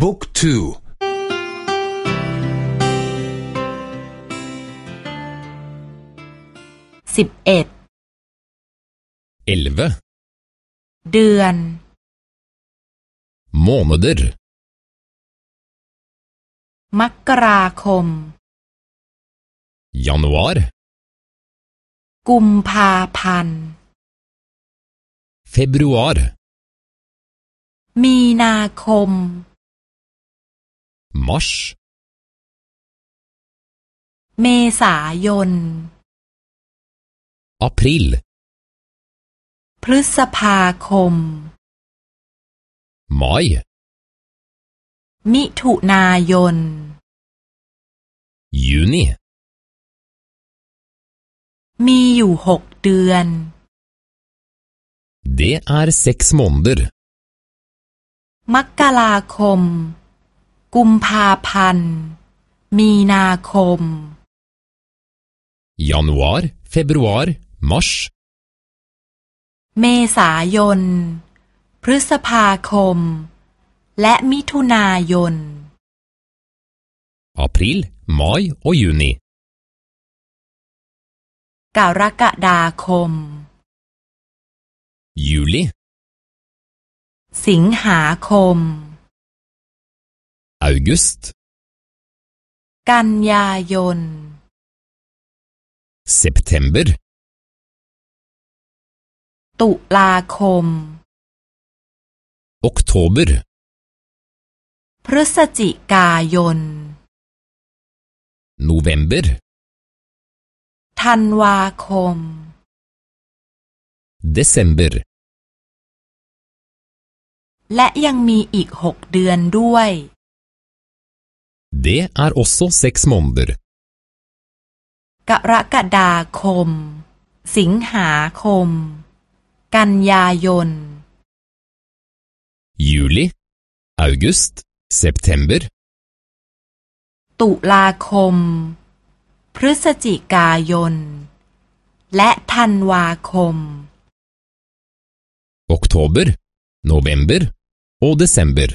บุ๊กทูสิบเอ็ด elleve เดือน måneder มกราคม januar กุมภาพันธ์ februar มีนาคม mars เมษายน april พฤษภาคม mai มิถุนายน juni มีอยู่หกเดือน Det er seks måneder มกราคม กุมภาพันธ์ มีนาคม januar, februar, mars เมษายน พฤษภาคม และมิถุนายน april, mai og juni กรกฎาคม juli, สิงหาคม august, กันยายน september, ตุลาคม oktober, พฤศจิกายน november, ธันวาคม desember และยังมีอีกหกเดือนด้วย Det er også seks måneder กรกฎาคม สิงหาคม กันยายน juli, august, september, ตุลาคม พฤศจิกายน และธันวาคม oktober, november og desember